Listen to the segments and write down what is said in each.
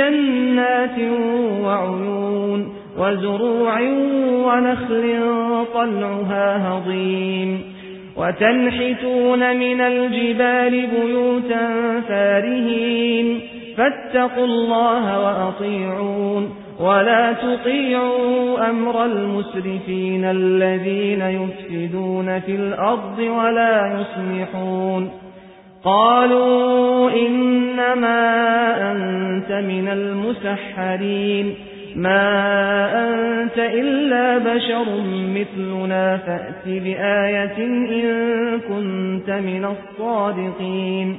جنات وعيون وزروع ونخل طلعها هضيم وتنحتون من الجبال بيوتا فارهين فاتقوا الله وأطيعون ولا تطيعوا أمر المسرفين الذين يفسدون في الأرض ولا يصلحون قالوا إنما من المسحرين. ما أنت إلا بشر مثلنا فأت بآية إن كنت من الصادقين.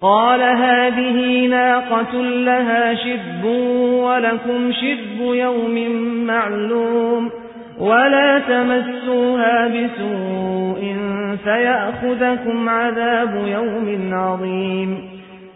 قال هذه ناقة لها شب ولكم شب يوم معلوم. ولا تمسوها بسوء فيأخذكم عذاب يوم عظيم.